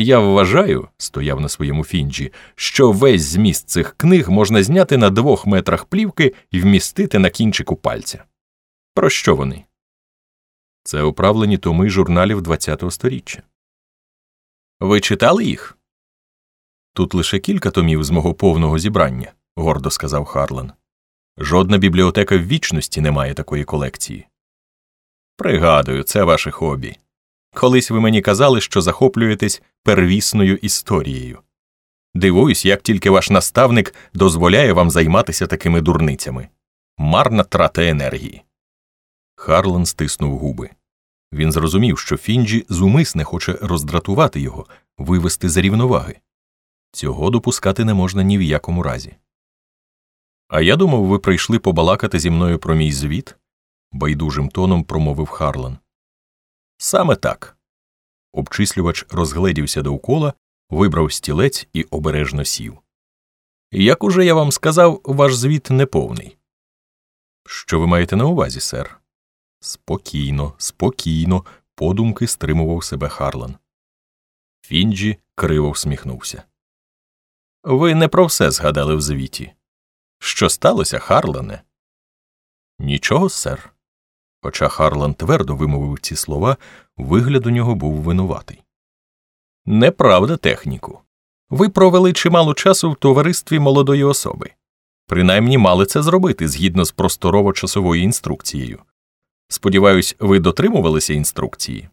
Я вважаю, стояв на своєму фінджі, що весь зміст цих книг можна зняти на двох метрах плівки і вмістити на кінчику пальця. Про що вони? Це управлені томи журналів ХХ століття. Ви читали їх? Тут лише кілька томів з мого повного зібрання, гордо сказав Харлан. Жодна бібліотека в вічності не має такої колекції. Пригадую, це ваше хобі. Колись ви мені казали, що захоплюєтесь первісною історією. Дивуюсь, як тільки ваш наставник дозволяє вам займатися такими дурницями. Марна трата енергії. Харлан стиснув губи. Він зрозумів, що Фінджі зумисне хоче роздратувати його, вивести за рівноваги. Цього допускати не можна ні в якому разі. А я думав, ви прийшли побалакати зі мною про мій звіт, байдужим тоном промовив Харлан. Саме так. Обчислювач розгледівся довкола, вибрав стілець і обережно сів. Як уже я вам сказав, ваш звіт неповний. Що ви маєте на увазі, сер? Спокійно, спокійно, подумки стримував себе Харлан. Фінджі криво всміхнувся. Ви не про все згадали в звіті. Що сталося, Харлане? Нічого, сер. Хоча Харлан твердо вимовив ці слова, вигляд у нього був винуватий. Неправда, техніку. Ви провели чимало часу в товаристві молодої особи. Принаймні мали це зробити згідно з просторово часовою інструкцією. Сподіваюсь, ви дотримувалися інструкції.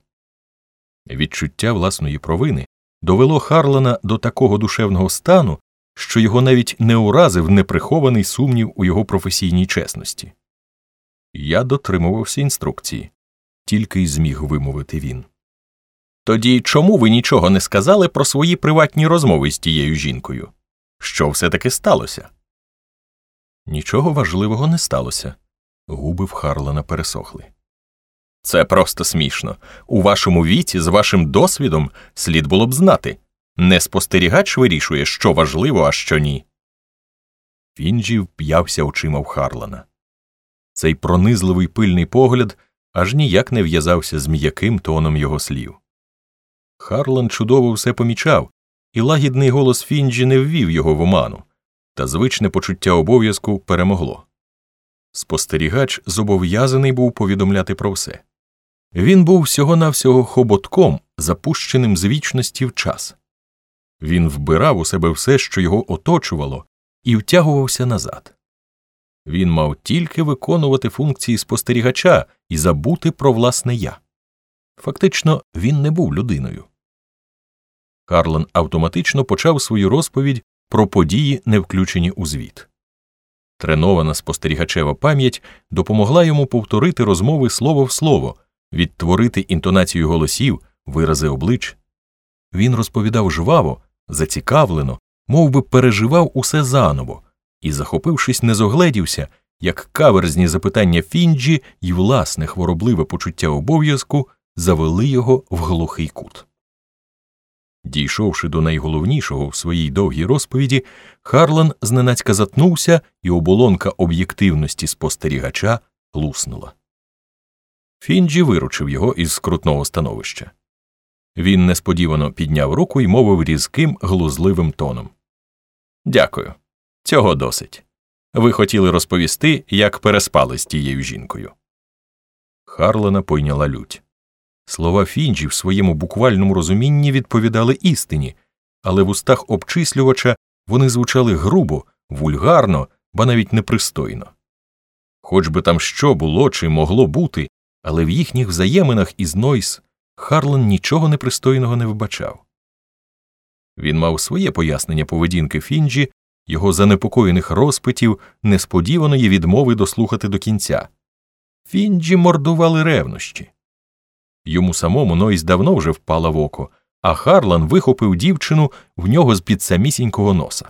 Відчуття власної провини довело Харлана до такого душевного стану, що його навіть не уразив неприхований сумнів у його професійній чесності. Я дотримувався інструкції, тільки й зміг вимовити він. Тоді чому ви нічого не сказали про свої приватні розмови з тією жінкою? Що все таки сталося? Нічого важливого не сталося. Губи в Харлана пересохли. Це просто смішно. У вашому віці, з вашим досвідом, слід було б знати. Не спостерігач вирішує, що важливо, а що ні. Фінджі вп'явся очима в Харлана. Цей пронизливий пильний погляд аж ніяк не в'язався з м'яким тоном його слів. Харлан чудово все помічав, і лагідний голос Фінджі не ввів його в оману, та звичне почуття обов'язку перемогло. Спостерігач зобов'язаний був повідомляти про все. Він був всього навсього хоботком, запущеним з вічності в час. Він вбирав у себе все, що його оточувало, і втягувався назад. Він мав тільки виконувати функції спостерігача і забути про власне я. Фактично, він не був людиною. Харлан автоматично почав свою розповідь про події, не включені у звіт. Тренована спостерігачева пам'ять допомогла йому повторити розмови слово в слово, відтворити інтонацію голосів, вирази облич. Він розповідав жваво, зацікавлено, мов би переживав усе заново, і, захопившись, не зогледівся, як каверзні запитання Фінджі і власне хворобливе почуття обов'язку завели його в глухий кут. Дійшовши до найголовнішого в своїй довгій розповіді, Харлан зненацька затнувся, і оболонка об'єктивності спостерігача луснула. Фінджі виручив його із скрутного становища. Він несподівано підняв руку і мовив різким, глузливим тоном Дякую. Цього досить. Ви хотіли розповісти, як переспали з тією жінкою. Харлана пойняла лють. Слова Фінджі в своєму буквальному розумінні відповідали істині, але в устах обчислювача вони звучали грубо, вульгарно, ба навіть непристойно. Хоч би там що було чи могло бути, але в їхніх взаєминах із Нойс Харлан нічого непристойного не вбачав. Він мав своє пояснення поведінки Фінджі, його занепокоєних розпитів, несподіваної відмови дослухати до кінця. Фінджі мордували ревнощі. Йому самому Нойс давно вже впала в око, а Харлан вихопив дівчину в нього з під самісінького носа.